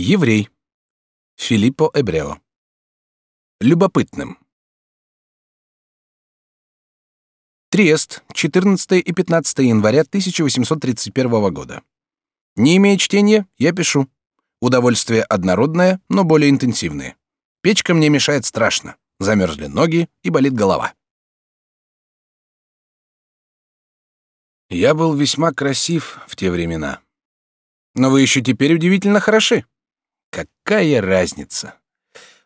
Еврей. Филиппо Эбрео. Любопытным. Триест, 14 и 15 января 1831 года. Не имея чтения, я пишу. Удовольствие однородное, но более интенсивное. Печка мне мешает страшно. Замерзли ноги и болит голова. Я был весьма красив в те времена. Но вы еще теперь удивительно хороши. Какая разница?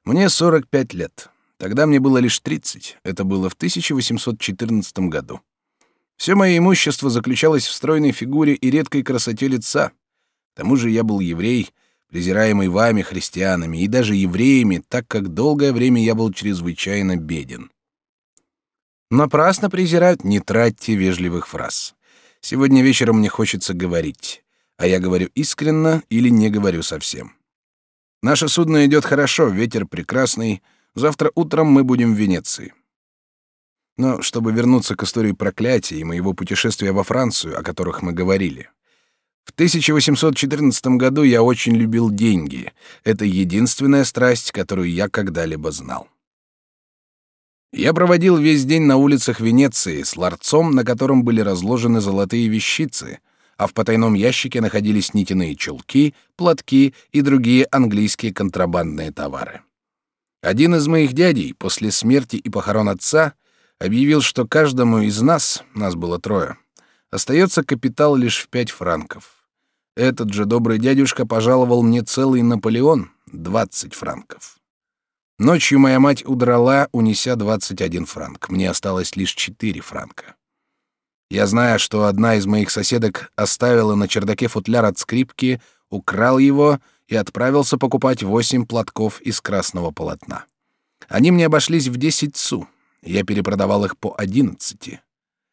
Мне 45 лет. Тогда мне было лишь 30. Это было в 1814 году. Все мое имущество заключалось в стройной фигуре и редкой красоте лица. К тому же я был еврей, презираемый вами, христианами, и даже евреями, так как долгое время я был чрезвычайно беден. Напрасно презирают, не тратьте вежливых фраз. Сегодня вечером мне хочется говорить, а я говорю искренно или не говорю совсем. Наше судно идет хорошо, ветер прекрасный. Завтра утром мы будем в Венеции. Но чтобы вернуться к истории проклятия и моего путешествия во Францию, о которых мы говорили. В 1814 году я очень любил деньги. Это единственная страсть, которую я когда-либо знал. Я проводил весь день на улицах Венеции с ларцом, на котором были разложены золотые вещицы — а в потайном ящике находились нитяные чулки, платки и другие английские контрабандные товары. Один из моих дядей после смерти и похорон отца объявил, что каждому из нас, нас было трое, остается капитал лишь в пять франков. Этот же добрый дядюшка пожаловал мне целый Наполеон — двадцать франков. Ночью моя мать удрала, унеся двадцать один франк. Мне осталось лишь четыре франка. Я знаю, что одна из моих соседок оставила на чердаке футляр от скрипки, украл его и отправился покупать восемь платков из красного полотна. Они мне обошлись в десять су. Я перепродавал их по одиннадцати.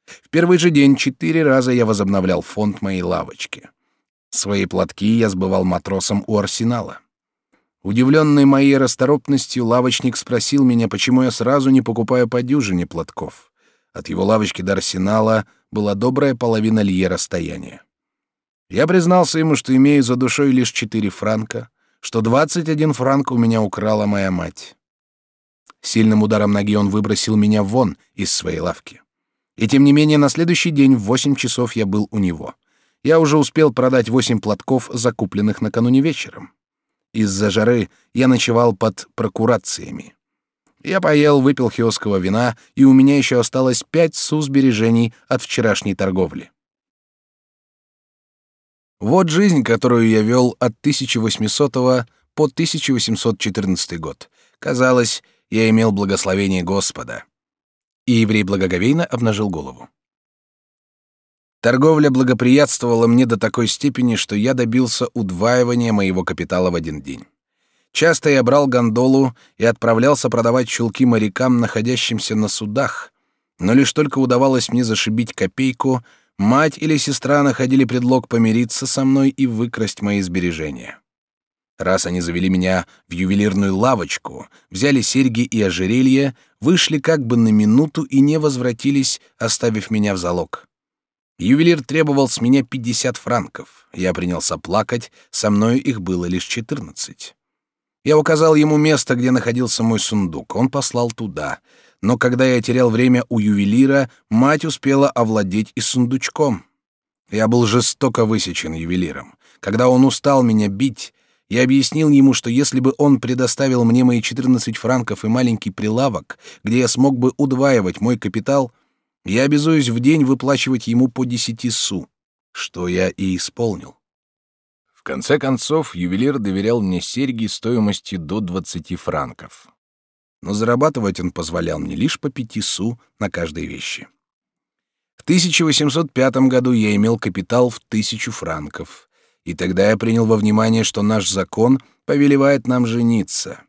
В первый же день четыре раза я возобновлял фонд моей лавочки. Свои платки я сбывал матросам у арсенала. Удивленный моей расторопностью, лавочник спросил меня, почему я сразу не покупаю по дюжине платков. От его лавочки до арсенала — была добрая половина лье расстояния. Я признался ему, что имею за душой лишь четыре франка, что двадцать один франк у меня украла моя мать. Сильным ударом ноги он выбросил меня вон из своей лавки. И тем не менее на следующий день в восемь часов я был у него. Я уже успел продать восемь платков, закупленных накануне вечером. Из-за жары я ночевал под прокурациями. Я поел, выпил хиосского вина, и у меня еще осталось пять су сбережений от вчерашней торговли. Вот жизнь, которую я вел от 1800 по 1814 год. Казалось, я имел благословение Господа. И еврей благоговейно обнажил голову. Торговля благоприятствовала мне до такой степени, что я добился удваивания моего капитала в один день. Часто я брал гондолу и отправлялся продавать чулки морякам, находящимся на судах, но лишь только удавалось мне зашибить копейку, мать или сестра находили предлог помириться со мной и выкрасть мои сбережения. Раз они завели меня в ювелирную лавочку, взяли серьги и ожерелья, вышли как бы на минуту и не возвратились, оставив меня в залог. Ювелир требовал с меня 50 франков. Я принялся плакать, со мною их было лишь 14. Я указал ему место, где находился мой сундук. Он послал туда. Но когда я терял время у ювелира, мать успела овладеть и сундучком. Я был жестоко высечен ювелиром. Когда он устал меня бить, я объяснил ему, что если бы он предоставил мне мои 14 франков и маленький прилавок, где я смог бы удваивать мой капитал, я обязуюсь в день выплачивать ему по 10 су, что я и исполнил конце концов, ювелир доверял мне серьги стоимостью до 20 франков. Но зарабатывать он позволял мне лишь по пяти су на каждой вещи. В 1805 году я имел капитал в тысячу франков, и тогда я принял во внимание, что наш закон повелевает нам жениться.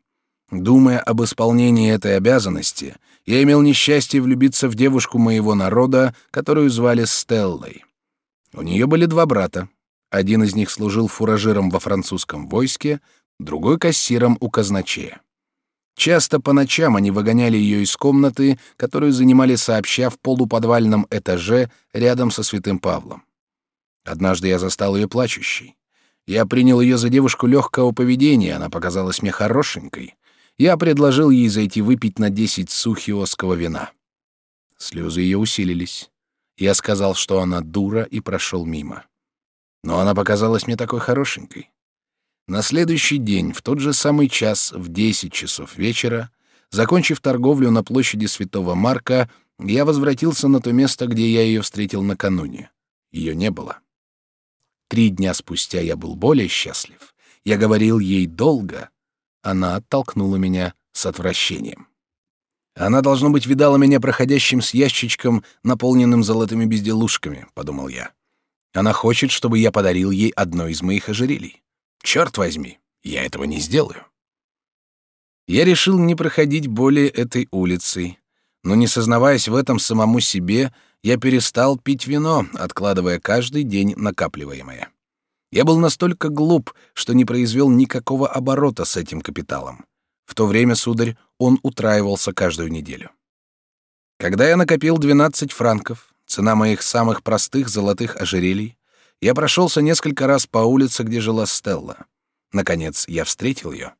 Думая об исполнении этой обязанности, я имел несчастье влюбиться в девушку моего народа, которую звали Стеллой. У нее были два брата, один из них служил фуражиром во французском войске, другой — кассиром у казначея. Часто по ночам они выгоняли ее из комнаты, которую занимали сообща в полуподвальном этаже рядом со святым Павлом. Однажды я застал ее плачущей. Я принял ее за девушку легкого поведения, она показалась мне хорошенькой. Я предложил ей зайти выпить на десять сухиосского вина. Слезы ее усилились. Я сказал, что она дура, и прошел мимо. Но она показалась мне такой хорошенькой. На следующий день, в тот же самый час, в десять часов вечера, закончив торговлю на площади Святого Марка, я возвратился на то место, где я ее встретил накануне. Ее не было. Три дня спустя я был более счастлив. Я говорил ей долго. Она оттолкнула меня с отвращением. Она, должно быть, видала меня проходящим с ящичком, наполненным золотыми безделушками, — подумал я. Она хочет, чтобы я подарил ей одно из моих ожерелий. Черт возьми, я этого не сделаю. Я решил не проходить более этой улицей, но, не сознаваясь в этом самому себе, я перестал пить вино, откладывая каждый день накапливаемое. Я был настолько глуп, что не произвел никакого оборота с этим капиталом. В то время, сударь, он утраивался каждую неделю. Когда я накопил 12 франков, цена моих самых простых золотых ожерелий, я прошелся несколько раз по улице, где жила Стелла. Наконец, я встретил ее.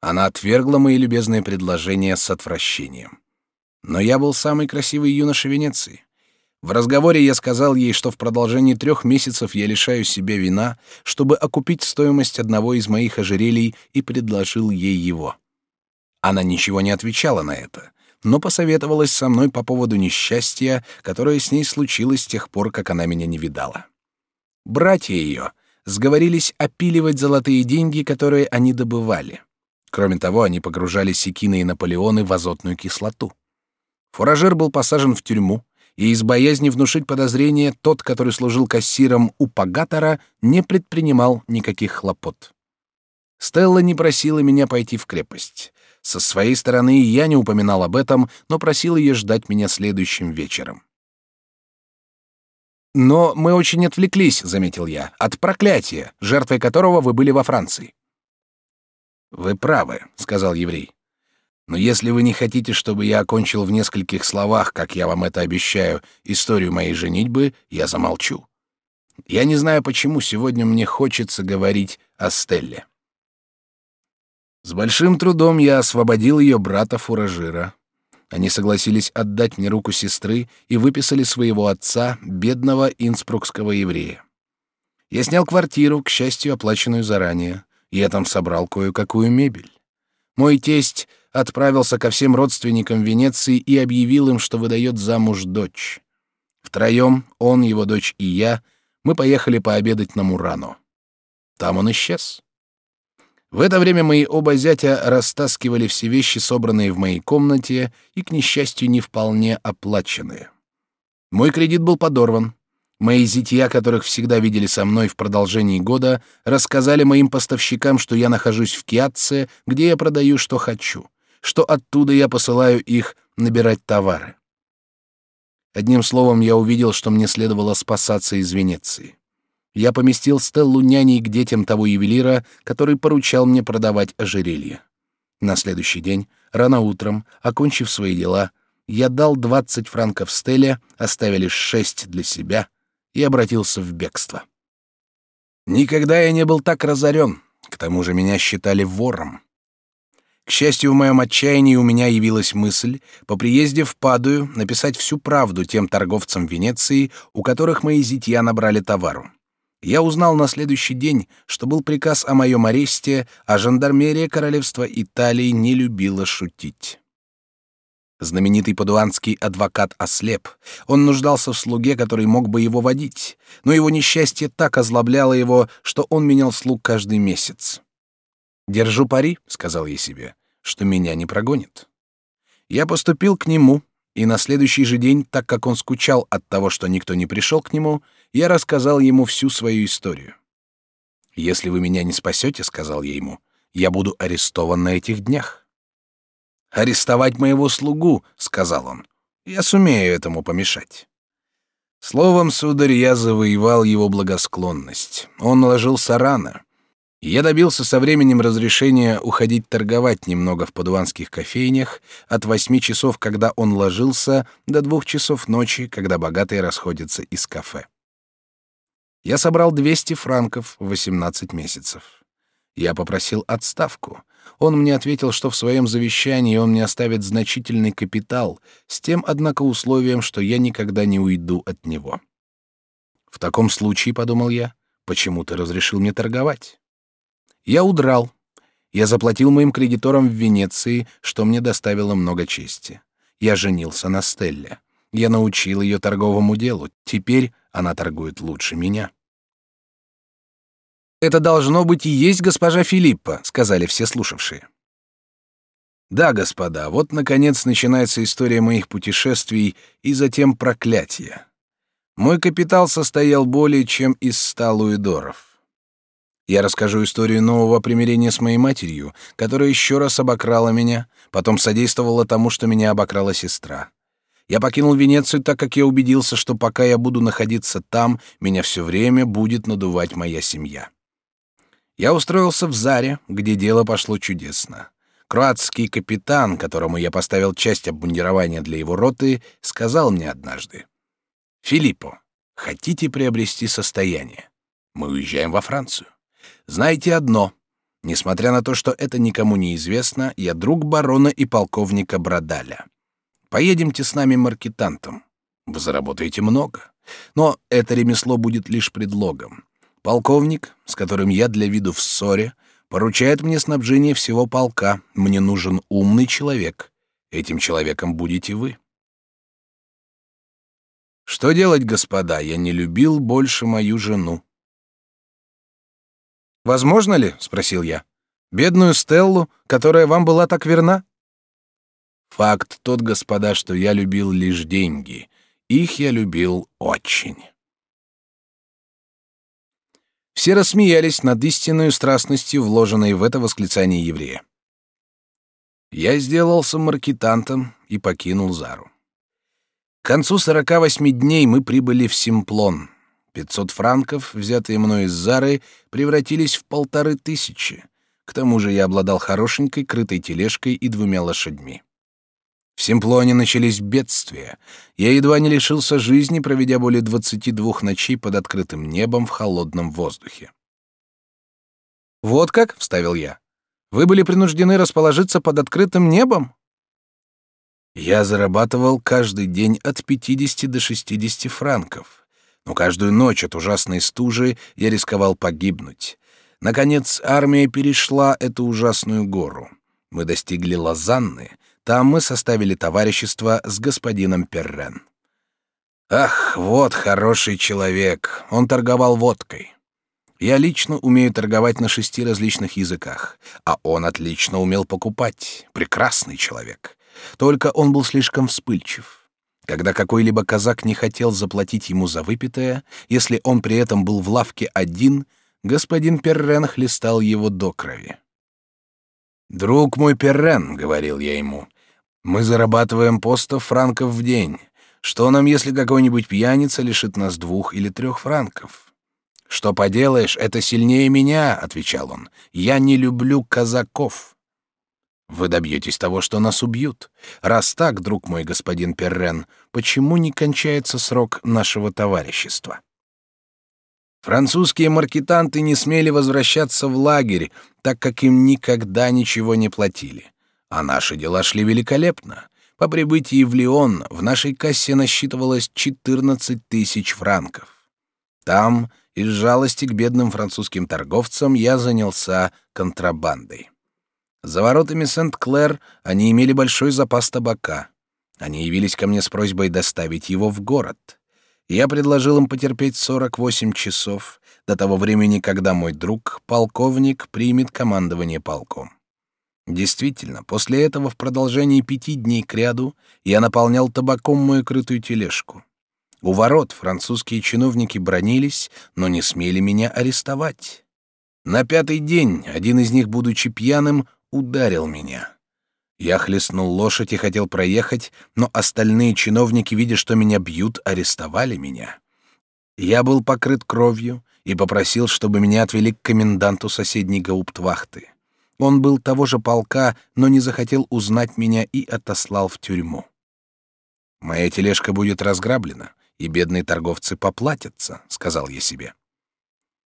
Она отвергла мои любезные предложения с отвращением. Но я был самый красивый юноша Венеции. В разговоре я сказал ей, что в продолжении трех месяцев я лишаю себя вина, чтобы окупить стоимость одного из моих ожерелий, и предложил ей его. Она ничего не отвечала на это, но посоветовалась со мной по поводу несчастья, которое с ней случилось с тех пор, как она меня не видала. Братья ее сговорились опиливать золотые деньги, которые они добывали. Кроме того, они погружали секины и Наполеоны в азотную кислоту. Фуражер был посажен в тюрьму, и из боязни внушить подозрение тот, который служил кассиром у Пагатора, не предпринимал никаких хлопот. Стелла не просила меня пойти в крепость. Со своей стороны я не упоминал об этом, но просил ее ждать меня следующим вечером. «Но мы очень отвлеклись», — заметил я, — «от проклятия, жертвой которого вы были во Франции». «Вы правы», — сказал еврей. «Но если вы не хотите, чтобы я окончил в нескольких словах, как я вам это обещаю, историю моей женитьбы, я замолчу. Я не знаю, почему сегодня мне хочется говорить о Стелле». С большим трудом я освободил ее брата-фуражира. Они согласились отдать мне руку сестры и выписали своего отца, бедного инспрукского еврея. Я снял квартиру, к счастью, оплаченную заранее. Я там собрал кое-какую мебель. Мой тесть отправился ко всем родственникам Венеции и объявил им, что выдает замуж дочь. Втроем, он, его дочь и я, мы поехали пообедать на Мурано. Там он исчез. В это время мои оба зятя растаскивали все вещи, собранные в моей комнате, и, к несчастью, не вполне оплаченные. Мой кредит был подорван. Мои зятья, которых всегда видели со мной в продолжении года, рассказали моим поставщикам, что я нахожусь в Киатце, где я продаю, что хочу, что оттуда я посылаю их набирать товары. Одним словом, я увидел, что мне следовало спасаться из Венеции я поместил Стеллу няней к детям того ювелира, который поручал мне продавать ожерелье. На следующий день, рано утром, окончив свои дела, я дал 20 франков Стелле, оставили шесть для себя и обратился в бегство. Никогда я не был так разорен, к тому же меня считали вором. К счастью, в моем отчаянии у меня явилась мысль по приезде в Падую написать всю правду тем торговцам Венеции, у которых мои зятья набрали товару. Я узнал на следующий день, что был приказ о моем аресте, а жандармерия королевства Италии не любила шутить. Знаменитый падуанский адвокат ослеп. Он нуждался в слуге, который мог бы его водить, но его несчастье так озлобляло его, что он менял слуг каждый месяц. «Держу пари», — сказал я себе, — «что меня не прогонит». Я поступил к нему, и на следующий же день, так как он скучал от того, что никто не пришел к нему, я рассказал ему всю свою историю. «Если вы меня не спасете, — сказал я ему, — я буду арестован на этих днях». «Арестовать моего слугу, — сказал он, — я сумею этому помешать». Словом, сударь, я завоевал его благосклонность. Он ложился рано. Я добился со временем разрешения уходить торговать немного в подуванских кофейнях от восьми часов, когда он ложился, до двух часов ночи, когда богатые расходятся из кафе. Я собрал 200 франков в 18 месяцев. Я попросил отставку. Он мне ответил, что в своем завещании он мне оставит значительный капитал, с тем, однако, условием, что я никогда не уйду от него. В таком случае, подумал я, почему ты разрешил мне торговать? Я удрал. Я заплатил моим кредиторам в Венеции, что мне доставило много чести. Я женился на Стелле. Я научил ее торговому делу. Теперь она торгует лучше меня. «Это должно быть и есть госпожа Филиппа», — сказали все слушавшие. Да, господа, вот, наконец, начинается история моих путешествий и затем проклятия. Мой капитал состоял более чем из ста луидоров. Я расскажу историю нового примирения с моей матерью, которая еще раз обокрала меня, потом содействовала тому, что меня обокрала сестра. Я покинул Венецию, так как я убедился, что пока я буду находиться там, меня все время будет надувать моя семья. Я устроился в Заре, где дело пошло чудесно. Кроатский капитан, которому я поставил часть обмундирования для его роты, сказал мне однажды: "Филиппо, хотите приобрести состояние? Мы уезжаем во Францию. Знаете одно: несмотря на то, что это никому не известно, я друг барона и полковника Брадаля. Поедемте с нами маркетантом. Вы заработаете много, но это ремесло будет лишь предлогом. Полковник, с которым я для виду в ссоре, поручает мне снабжение всего полка. Мне нужен умный человек. Этим человеком будете вы. Что делать, господа? Я не любил больше мою жену. Возможно ли, спросил я, бедную Стеллу, которая вам была так верна? Факт тот, господа, что я любил лишь деньги. Их я любил очень. Все рассмеялись над истинной страстностью, вложенной в это восклицание еврея. Я сделался маркетантом и покинул Зару. К концу 48 дней мы прибыли в Симплон. 500 франков, взятые мной из Зары, превратились в полторы тысячи. К тому же я обладал хорошенькой крытой тележкой и двумя лошадьми. В Симплоне начались бедствия. Я едва не лишился жизни, проведя более двадцати двух ночей под открытым небом в холодном воздухе. «Вот как?» — вставил я. «Вы были принуждены расположиться под открытым небом?» Я зарабатывал каждый день от 50 до 60 франков, но каждую ночь от ужасной стужи я рисковал погибнуть. Наконец, армия перешла эту ужасную гору. Мы достигли Лозанны, там мы составили товарищество с господином Перрен. Ах, вот хороший человек. Он торговал водкой. Я лично умею торговать на шести различных языках, а он отлично умел покупать. Прекрасный человек. Только он был слишком вспыльчив. Когда какой-либо казак не хотел заплатить ему за выпитое, если он при этом был в лавке один, господин Перрен хлестал его до крови. «Друг мой Перрен», — говорил я ему, мы зарабатываем по сто франков в день. Что нам, если какой-нибудь пьяница лишит нас двух или трех франков? Что поделаешь, это сильнее меня, отвечал он. Я не люблю казаков. Вы добьетесь того, что нас убьют. Раз так, друг мой господин Перрен, почему не кончается срок нашего товарищества? Французские маркетанты не смели возвращаться в лагерь, так как им никогда ничего не платили. А наши дела шли великолепно. По прибытии в Лион в нашей кассе насчитывалось 14 тысяч франков. Там, из жалости к бедным французским торговцам, я занялся контрабандой. За воротами Сент-Клэр они имели большой запас табака. Они явились ко мне с просьбой доставить его в город. Я предложил им потерпеть 48 часов до того времени, когда мой друг, полковник, примет командование полком. Действительно, после этого в продолжении пяти дней кряду я наполнял табаком мою крытую тележку. У ворот французские чиновники бронились, но не смели меня арестовать. На пятый день один из них, будучи пьяным, ударил меня. Я хлестнул лошадь и хотел проехать, но остальные чиновники, видя, что меня бьют, арестовали меня. Я был покрыт кровью и попросил, чтобы меня отвели к коменданту соседней гауптвахты. Он был того же полка, но не захотел узнать меня и отослал в тюрьму. Моя тележка будет разграблена, и бедные торговцы поплатятся, сказал я себе.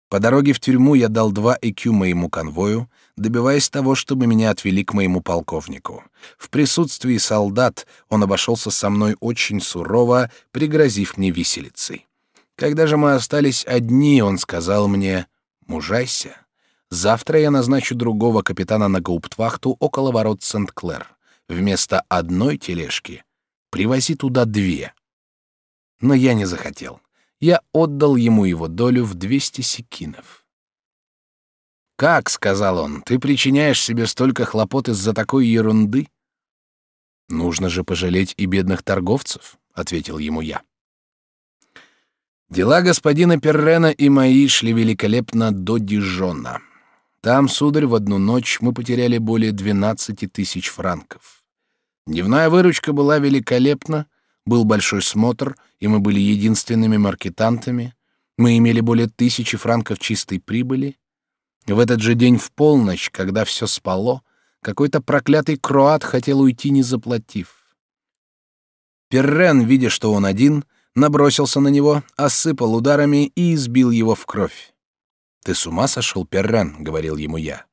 По дороге в тюрьму я дал два ЭКЮ моему конвою, добиваясь того, чтобы меня отвели к моему полковнику. В присутствии солдат он обошелся со мной очень сурово, пригрозив мне виселицей. Когда же мы остались одни, он сказал мне «Мужайся». Завтра я назначу другого капитана на гауптвахту около ворот Сент-Клэр. Вместо одной тележки привози туда две. Но я не захотел я отдал ему его долю в 200 секинов. «Как?» — сказал он, — «ты причиняешь себе столько хлопот из-за такой ерунды?» «Нужно же пожалеть и бедных торговцев», — ответил ему я. Дела господина Перрена и мои шли великолепно до Дижона. Там, сударь, в одну ночь мы потеряли более 12 тысяч франков. Дневная выручка была великолепна, был большой смотр, и мы были единственными маркетантами. Мы имели более тысячи франков чистой прибыли. В этот же день в полночь, когда все спало, какой-то проклятый кроат хотел уйти, не заплатив. Перрен, видя, что он один, набросился на него, осыпал ударами и избил его в кровь. «Ты с ума сошел, Перрен?» — говорил ему я.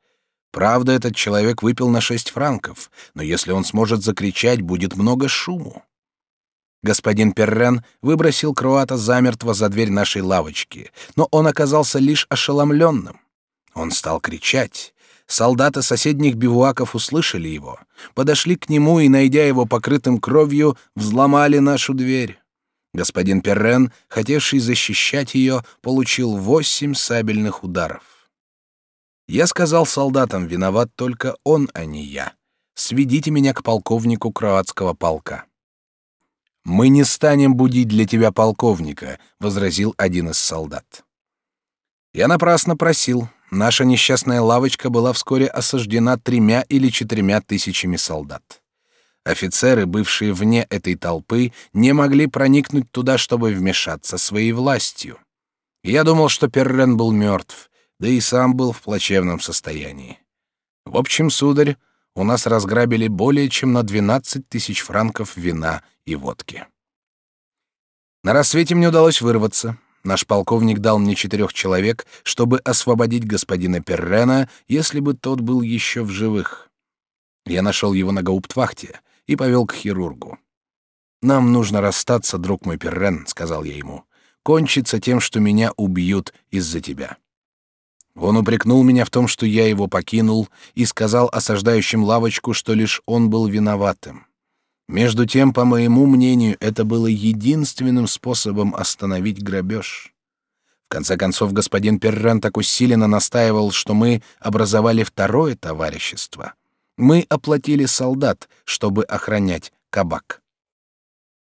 «Правда, этот человек выпил на шесть франков, но если он сможет закричать, будет много шуму. Господин Перрен выбросил Круата замертво за дверь нашей лавочки, но он оказался лишь ошеломленным. Он стал кричать. Солдаты соседних бивуаков услышали его, подошли к нему и, найдя его покрытым кровью, взломали нашу дверь. Господин Перрен, хотевший защищать ее, получил восемь сабельных ударов. Я сказал солдатам, виноват только он, а не я. Сведите меня к полковнику кроатского полка. Мы не станем будить для тебя полковника, возразил один из солдат. Я напрасно просил. Наша несчастная лавочка была вскоре осаждена тремя или четырьмя тысячами солдат. Офицеры, бывшие вне этой толпы, не могли проникнуть туда, чтобы вмешаться своей властью. Я думал, что Перрен был мертв, да и сам был в плачевном состоянии. В общем, сударь, у нас разграбили более чем на 12 тысяч франков вина и водки. На рассвете мне удалось вырваться. Наш полковник дал мне четырех человек, чтобы освободить господина Перрена, если бы тот был еще в живых. Я нашел его на гауптвахте и повел к хирургу. «Нам нужно расстаться, друг мой Перрен», — сказал я ему. «Кончится тем, что меня убьют из-за тебя». Он упрекнул меня в том, что я его покинул, и сказал осаждающим лавочку, что лишь он был виноватым. Между тем, по моему мнению, это было единственным способом остановить грабеж. В конце концов, господин Перрен так усиленно настаивал, что мы образовали второе товарищество. Мы оплатили солдат, чтобы охранять кабак.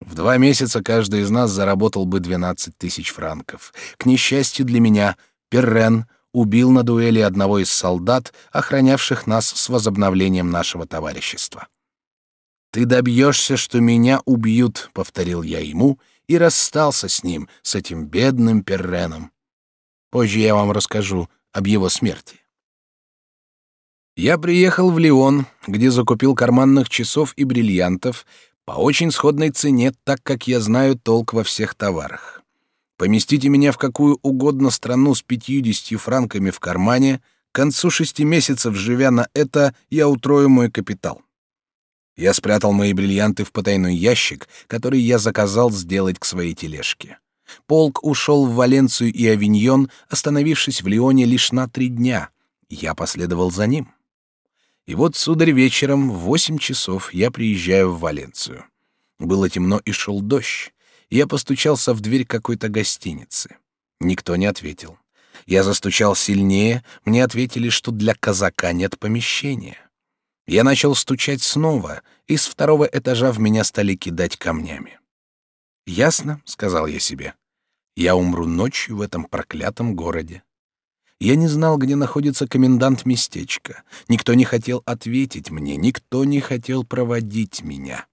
В два месяца каждый из нас заработал бы 12 тысяч франков. К несчастью для меня, Перрен убил на дуэли одного из солдат, охранявших нас с возобновлением нашего товарищества. «Ты добьешься, что меня убьют», — повторил я ему, и расстался с ним, с этим бедным Перреном. Позже я вам расскажу об его смерти. Я приехал в Лион, где закупил карманных часов и бриллиантов по очень сходной цене, так как я знаю толк во всех товарах. Поместите меня в какую угодно страну с пятьюдесятью франками в кармане, к концу шести месяцев, живя на это, я утрою мой капитал. Я спрятал мои бриллианты в потайной ящик, который я заказал сделать к своей тележке. Полк ушел в Валенцию и Авиньон, остановившись в Лионе лишь на три дня. Я последовал за ним. И вот, сударь, вечером в восемь часов я приезжаю в Валенцию. Было темно и шел дождь. Я постучался в дверь какой-то гостиницы. Никто не ответил. Я застучал сильнее, мне ответили, что для казака нет помещения. Я начал стучать снова, и с второго этажа в меня стали кидать камнями. «Ясно», — сказал я себе, — «я умру ночью в этом проклятом городе». Я не знал, где находится комендант местечка. Никто не хотел ответить мне, никто не хотел проводить меня.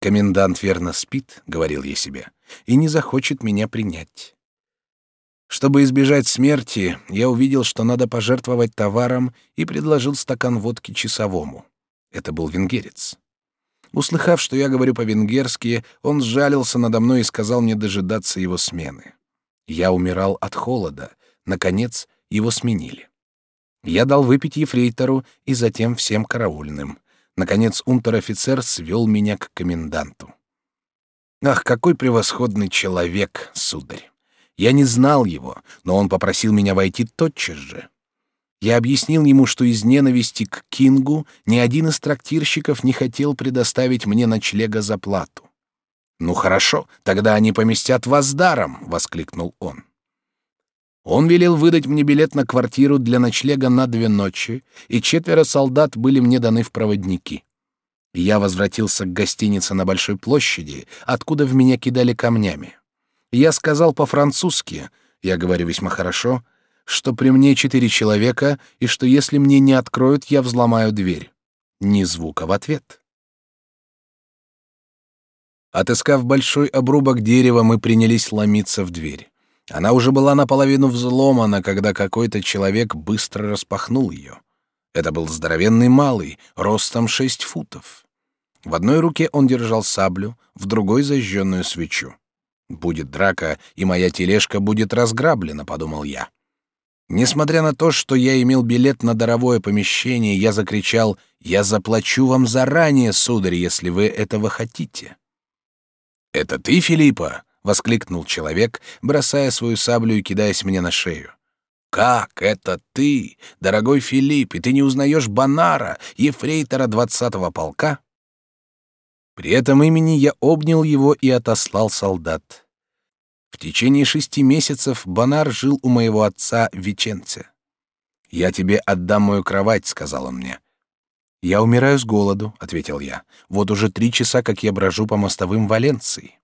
«Комендант верно спит», — говорил я себе, — «и не захочет меня принять». Чтобы избежать смерти, я увидел, что надо пожертвовать товаром, и предложил стакан водки часовому. Это был венгерец. Услыхав, что я говорю по-венгерски, он сжалился надо мной и сказал мне дожидаться его смены. Я умирал от холода, Наконец, его сменили. Я дал выпить ефрейтору и затем всем караульным. Наконец, унтер-офицер свел меня к коменданту. Ах, какой превосходный человек, сударь! Я не знал его, но он попросил меня войти тотчас же. Я объяснил ему, что из ненависти к Кингу ни один из трактирщиков не хотел предоставить мне ночлега за плату. «Ну хорошо, тогда они поместят вас даром!» — воскликнул он. Он велел выдать мне билет на квартиру для ночлега на две ночи, и четверо солдат были мне даны в проводники. Я возвратился к гостинице на Большой площади, откуда в меня кидали камнями. Я сказал по-французски, я говорю весьма хорошо, что при мне четыре человека и что если мне не откроют, я взломаю дверь. Ни звука в ответ. Отыскав большой обрубок дерева, мы принялись ломиться в дверь. Она уже была наполовину взломана, когда какой-то человек быстро распахнул ее. Это был здоровенный малый, ростом шесть футов. В одной руке он держал саблю, в другой — зажженную свечу. «Будет драка, и моя тележка будет разграблена», — подумал я. Несмотря на то, что я имел билет на даровое помещение, я закричал «Я заплачу вам заранее, сударь, если вы этого хотите». «Это ты, Филиппа?» — воскликнул человек, бросая свою саблю и кидаясь мне на шею. «Как это ты, дорогой Филипп, и ты не узнаешь Банара, ефрейтора двадцатого полка?» При этом имени я обнял его и отослал солдат. В течение шести месяцев Банар жил у моего отца Веченце. «Я тебе отдам мою кровать», — сказал он мне. «Я умираю с голоду», — ответил я. «Вот уже три часа, как я брожу по мостовым Валенции».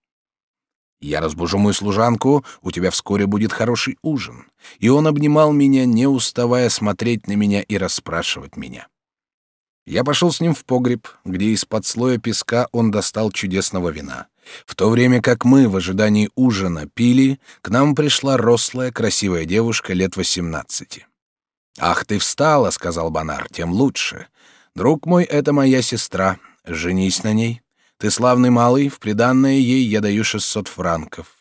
«Я разбужу мою служанку, у тебя вскоре будет хороший ужин». И он обнимал меня, не уставая смотреть на меня и расспрашивать меня. Я пошел с ним в погреб, где из-под слоя песка он достал чудесного вина. В то время как мы в ожидании ужина пили, к нам пришла рослая, красивая девушка лет восемнадцати. «Ах, ты встала», — сказал Банар, — «тем лучше. Друг мой, это моя сестра. Женись на ней. Ты славный малый, в приданное ей я даю шестьсот франков».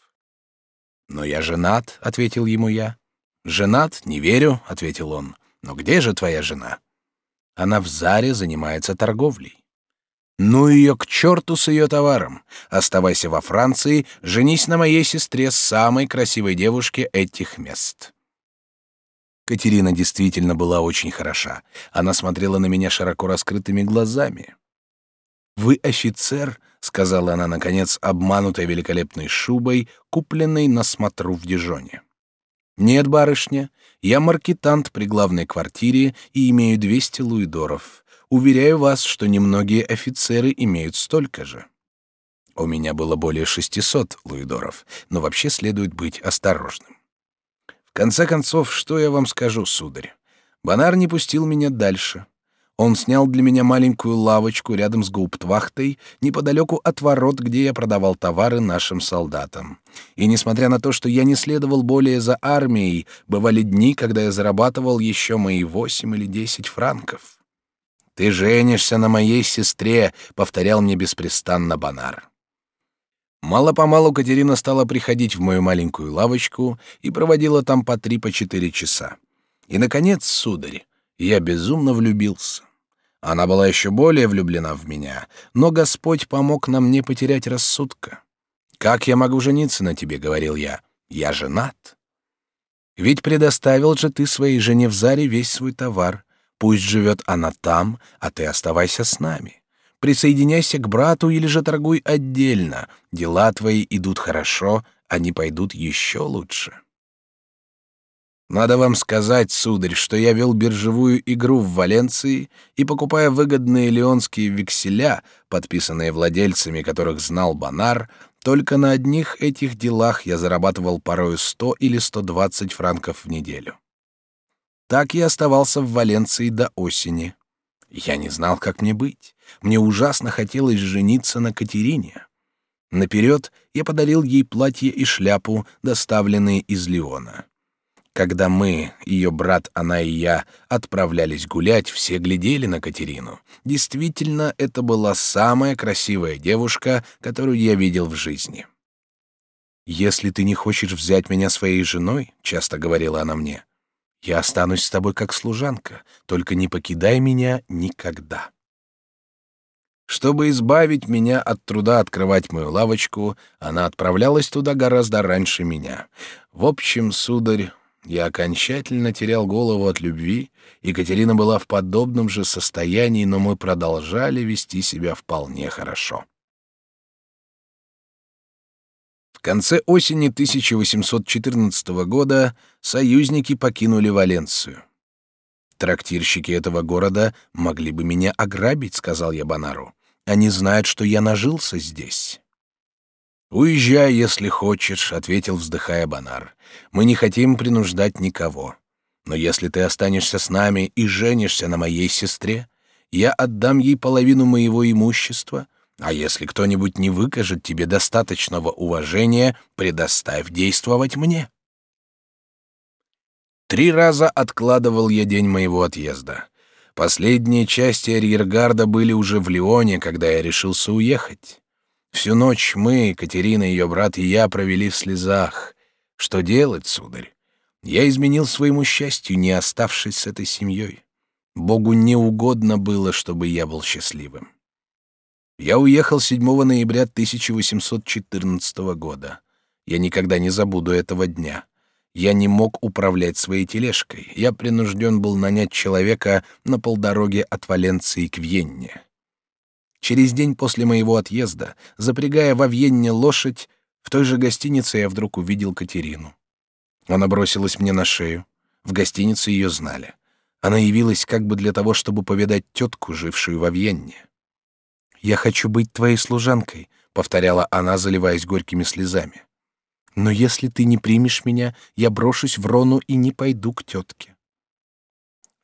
«Но я женат», — ответил ему я. «Женат? Не верю», — ответил он. «Но где же твоя жена?» Она в Заре занимается торговлей. Ну ее к черту с ее товаром. Оставайся во Франции, женись на моей сестре, самой красивой девушке этих мест. Катерина действительно была очень хороша. Она смотрела на меня широко раскрытыми глазами. «Вы офицер», — сказала она, наконец, обманутой великолепной шубой, купленной на смотру в Дижоне. «Нет, барышня, я маркетант при главной квартире и имею 200 луидоров. Уверяю вас, что немногие офицеры имеют столько же». У меня было более 600 луидоров, но вообще следует быть осторожным. В конце концов, что я вам скажу, сударь? Бонар не пустил меня дальше. Он снял для меня маленькую лавочку рядом с гауптвахтой, неподалеку от ворот, где я продавал товары нашим солдатам. И несмотря на то, что я не следовал более за армией, бывали дни, когда я зарабатывал еще мои восемь или десять франков. «Ты женишься на моей сестре», — повторял мне беспрестанно Бонар. Мало-помалу Катерина стала приходить в мою маленькую лавочку и проводила там по три, по четыре часа. И, наконец, сударь, я безумно влюбился. Она была еще более влюблена в меня, но Господь помог нам не потерять рассудка. «Как я могу жениться на тебе?» — говорил я. «Я женат». «Ведь предоставил же ты своей жене в Заре весь свой товар. Пусть живет она там, а ты оставайся с нами. Присоединяйся к брату или же торгуй отдельно. Дела твои идут хорошо, они пойдут еще лучше. Надо вам сказать, сударь, что я вел биржевую игру в Валенции и, покупая выгодные леонские векселя, подписанные владельцами, которых знал Бонар, только на одних этих делах я зарабатывал порою сто или сто двадцать франков в неделю. Так я оставался в Валенции до осени. Я не знал, как мне быть. Мне ужасно хотелось жениться на Катерине. Наперед я подарил ей платье и шляпу, доставленные из Леона. Когда мы, ее брат, она и я, отправлялись гулять, все глядели на Катерину. Действительно, это была самая красивая девушка, которую я видел в жизни. «Если ты не хочешь взять меня своей женой, — часто говорила она мне, — я останусь с тобой как служанка, только не покидай меня никогда». Чтобы избавить меня от труда открывать мою лавочку, она отправлялась туда гораздо раньше меня. В общем, сударь, я окончательно терял голову от любви, Екатерина была в подобном же состоянии, но мы продолжали вести себя вполне хорошо. В конце осени 1814 года союзники покинули Валенцию. «Трактирщики этого города могли бы меня ограбить», — сказал я Бонару. «Они знают, что я нажился здесь». «Уезжай, если хочешь», — ответил, вздыхая Бонар. «Мы не хотим принуждать никого. Но если ты останешься с нами и женишься на моей сестре, я отдам ей половину моего имущества, а если кто-нибудь не выкажет тебе достаточного уважения, предоставь действовать мне». Три раза откладывал я день моего отъезда. Последние части арьергарда были уже в Лионе, когда я решился уехать. Всю ночь мы, Екатерина, ее брат и я провели в слезах. Что делать, сударь? Я изменил своему счастью, не оставшись с этой семьей. Богу не угодно было, чтобы я был счастливым. Я уехал 7 ноября 1814 года. Я никогда не забуду этого дня. Я не мог управлять своей тележкой. Я принужден был нанять человека на полдороге от Валенции к Вьенне. Через день после моего отъезда, запрягая во Вьенне лошадь, в той же гостинице я вдруг увидел Катерину. Она бросилась мне на шею. В гостинице ее знали. Она явилась как бы для того, чтобы повидать тетку, жившую во Вьенне. «Я хочу быть твоей служанкой», — повторяла она, заливаясь горькими слезами. «Но если ты не примешь меня, я брошусь в Рону и не пойду к тетке».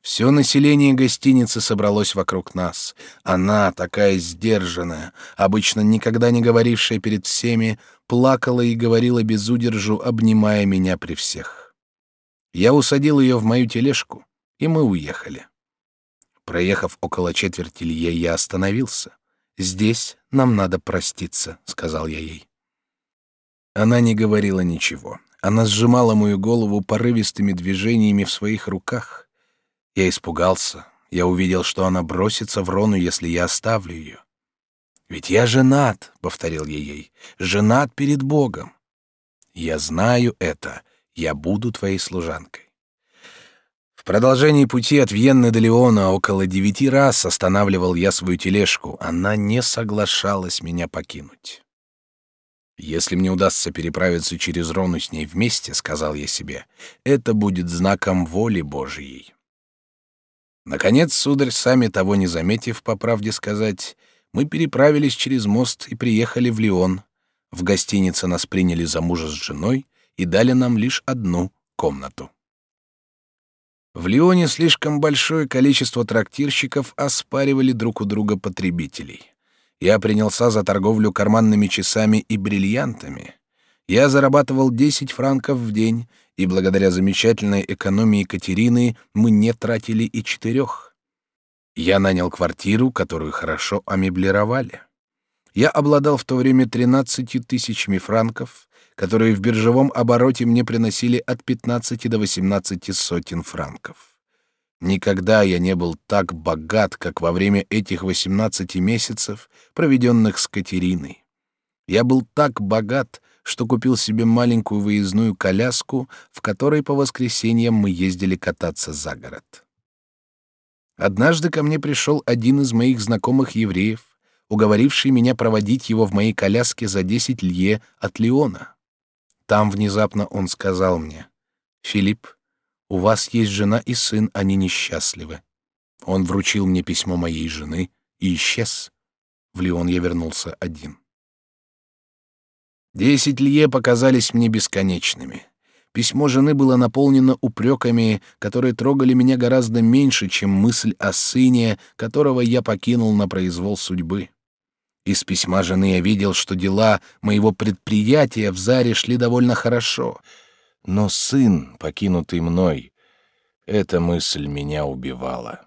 Все население гостиницы собралось вокруг нас. Она, такая сдержанная, обычно никогда не говорившая перед всеми, плакала и говорила без удержу, обнимая меня при всех. Я усадил ее в мою тележку, и мы уехали. Проехав около четверти лье, я остановился. «Здесь нам надо проститься», — сказал я ей. Она не говорила ничего. Она сжимала мою голову порывистыми движениями в своих руках — я испугался. Я увидел, что она бросится в Рону, если я оставлю ее. «Ведь я женат», — повторил я ей, — «женат перед Богом». «Я знаю это. Я буду твоей служанкой». В продолжении пути от Вьенны до Леона около девяти раз останавливал я свою тележку. Она не соглашалась меня покинуть. «Если мне удастся переправиться через Рону с ней вместе», — сказал я себе, — «это будет знаком воли Божьей». Наконец, сударь, сами того не заметив, по правде сказать, мы переправились через мост и приехали в Лион. В гостинице нас приняли за мужа с женой и дали нам лишь одну комнату. В Лионе слишком большое количество трактирщиков оспаривали друг у друга потребителей. Я принялся за торговлю карманными часами и бриллиантами. Я зарабатывал 10 франков в день и благодаря замечательной экономии Катерины мы не тратили и четырех. Я нанял квартиру, которую хорошо амеблировали. Я обладал в то время тринадцатью тысячами франков, которые в биржевом обороте мне приносили от 15 до 18 сотен франков. Никогда я не был так богат, как во время этих 18 месяцев, проведенных с Катериной. Я был так богат, что купил себе маленькую выездную коляску, в которой по воскресеньям мы ездили кататься за город. Однажды ко мне пришел один из моих знакомых евреев, уговоривший меня проводить его в моей коляске за десять лье от Леона. Там внезапно он сказал мне, «Филипп, у вас есть жена и сын, они несчастливы». Он вручил мне письмо моей жены и исчез. В Леон я вернулся один. Десять лье показались мне бесконечными. Письмо жены было наполнено упреками, которые трогали меня гораздо меньше, чем мысль о сыне, которого я покинул на произвол судьбы. Из письма жены я видел, что дела моего предприятия в Заре шли довольно хорошо. Но сын, покинутый мной, эта мысль меня убивала.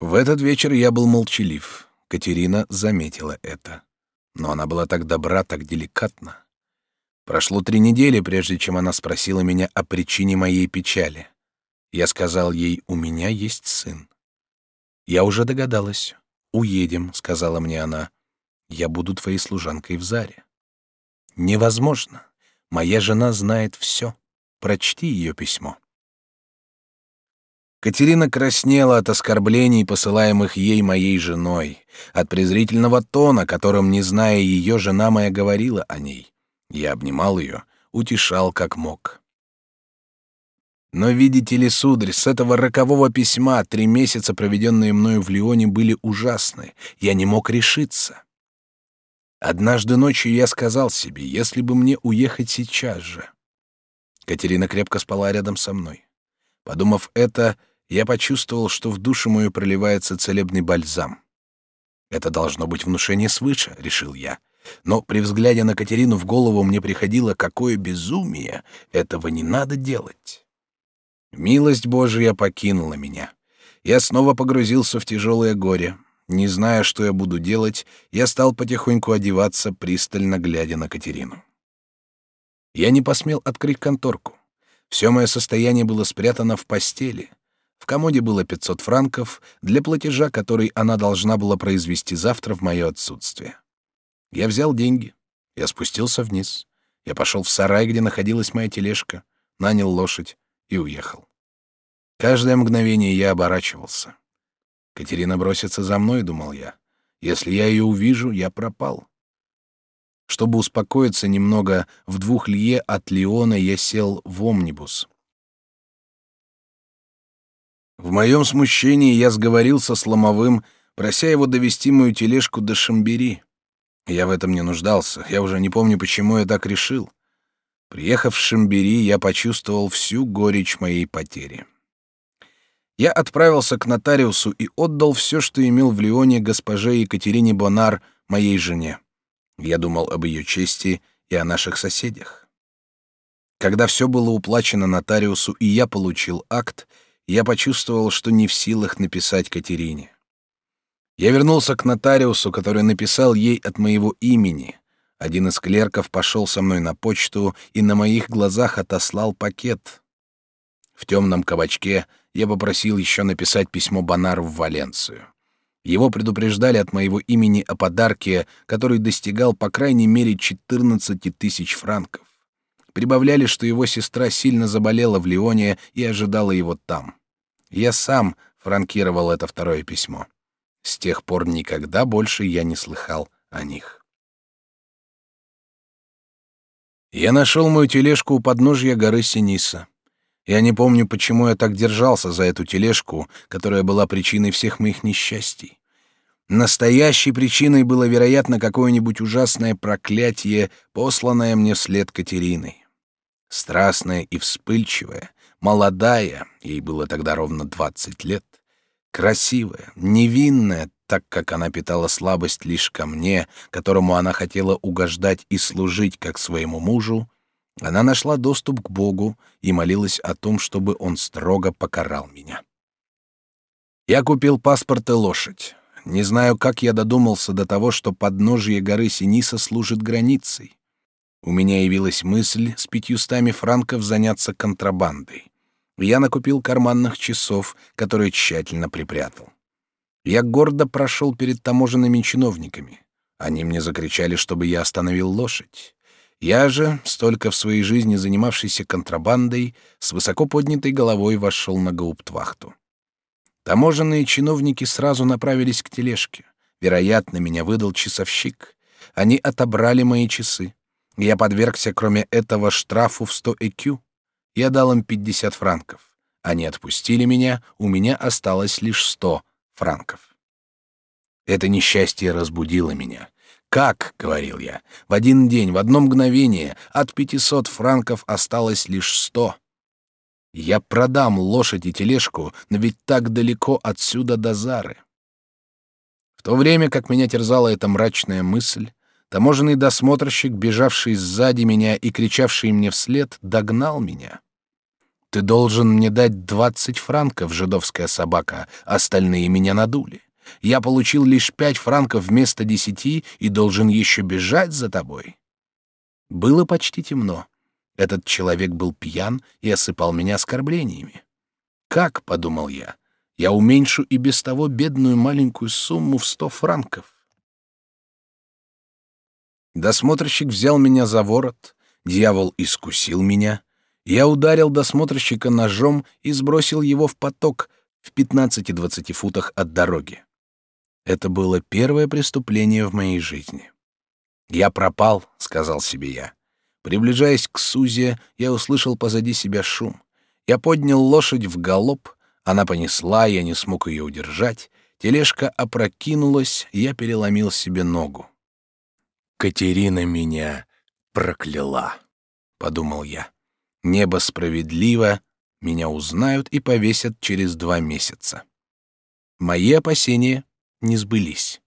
В этот вечер я был молчалив. Катерина заметила это но она была так добра, так деликатна. Прошло три недели, прежде чем она спросила меня о причине моей печали. Я сказал ей, у меня есть сын. Я уже догадалась. Уедем, сказала мне она. Я буду твоей служанкой в Заре. Невозможно. Моя жена знает все. Прочти ее письмо. Катерина краснела от оскорблений, посылаемых ей моей женой, от презрительного тона, которым, не зная ее, жена моя говорила о ней. Я обнимал ее, утешал как мог. Но видите ли, сударь, с этого рокового письма три месяца, проведенные мною в Лионе, были ужасны. Я не мог решиться. Однажды ночью я сказал себе, если бы мне уехать сейчас же. Катерина крепко спала рядом со мной. Подумав это, я почувствовал, что в душу мою проливается целебный бальзам. Это должно быть внушение свыше, решил я. Но при взгляде на Катерину в голову мне приходило, какое безумие, этого не надо делать. Милость Божия покинула меня. Я снова погрузился в тяжелое горе. Не зная, что я буду делать, я стал потихоньку одеваться, пристально глядя на Катерину. Я не посмел открыть конторку. Все мое состояние было спрятано в постели. В комоде было 500 франков для платежа, который она должна была произвести завтра в мое отсутствие. Я взял деньги, я спустился вниз, я пошел в сарай, где находилась моя тележка, нанял лошадь и уехал. Каждое мгновение я оборачивался. Катерина бросится за мной, думал я. Если я ее увижу, я пропал. Чтобы успокоиться немного, в двух лье от Лиона я сел в омнибус. В моем смущении я сговорился с Ломовым, прося его довести мою тележку до Шамбери. Я в этом не нуждался, я уже не помню, почему я так решил. Приехав в Шамбери, я почувствовал всю горечь моей потери. Я отправился к нотариусу и отдал все, что имел в Лионе госпоже Екатерине Бонар, моей жене. Я думал об ее чести и о наших соседях. Когда все было уплачено нотариусу и я получил акт, я почувствовал, что не в силах написать Катерине. Я вернулся к нотариусу, который написал ей от моего имени. Один из клерков пошел со мной на почту и на моих глазах отослал пакет. В темном кабачке я попросил еще написать письмо Бонару в Валенцию. Его предупреждали от моего имени о подарке, который достигал по крайней мере 14 тысяч франков. Прибавляли, что его сестра сильно заболела в Лионе и ожидала его там. Я сам франкировал это второе письмо. С тех пор никогда больше я не слыхал о них. Я нашел мою тележку у подножья горы Синиса. Я не помню, почему я так держался за эту тележку, которая была причиной всех моих несчастий. Настоящей причиной было, вероятно, какое-нибудь ужасное проклятие, посланное мне вслед Катериной. Страстная и вспыльчивая, молодая, ей было тогда ровно двадцать лет, красивая, невинная, так как она питала слабость лишь ко мне, которому она хотела угождать и служить как своему мужу, она нашла доступ к Богу и молилась о том, чтобы он строго покарал меня. Я купил паспорт и лошадь. Не знаю, как я додумался до того, что подножие горы Синиса служит границей. У меня явилась мысль с пятьюстами франков заняться контрабандой. Я накупил карманных часов, которые тщательно припрятал. Я гордо прошел перед таможенными чиновниками. Они мне закричали, чтобы я остановил лошадь. Я же, столько в своей жизни занимавшийся контрабандой, с высоко поднятой головой вошел на гауптвахту. Таможенные чиновники сразу направились к тележке. Вероятно, меня выдал часовщик. Они отобрали мои часы. Я подвергся, кроме этого, штрафу в 100 ЭКЮ. Я дал им 50 франков. Они отпустили меня, у меня осталось лишь 100 франков. Это несчастье разбудило меня. Как, говорил я, в один день, в одно мгновение от пятисот франков осталось лишь сто. Я продам лошадь и тележку, но ведь так далеко отсюда до Зары. В то время, как меня терзала эта мрачная мысль, таможенный досмотрщик, бежавший сзади меня и кричавший мне вслед, догнал меня. «Ты должен мне дать двадцать франков, жидовская собака, остальные меня надули. Я получил лишь пять франков вместо десяти и должен еще бежать за тобой. Было почти темно. Этот человек был пьян и осыпал меня оскорблениями. «Как?» — подумал я. «Я уменьшу и без того бедную маленькую сумму в сто франков». Досмотрщик взял меня за ворот, дьявол искусил меня. Я ударил досмотрщика ножом и сбросил его в поток в 15-20 футах от дороги. Это было первое преступление в моей жизни. «Я пропал», — сказал себе я. Приближаясь к Сузе, я услышал позади себя шум. Я поднял лошадь в галоп, она понесла, я не смог ее удержать. Тележка опрокинулась, я переломил себе ногу. «Катерина меня прокляла», — подумал я. «Небо справедливо, меня узнают и повесят через два месяца». Мои опасения не сбылись.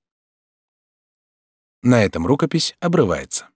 На этом рукопись обрывается.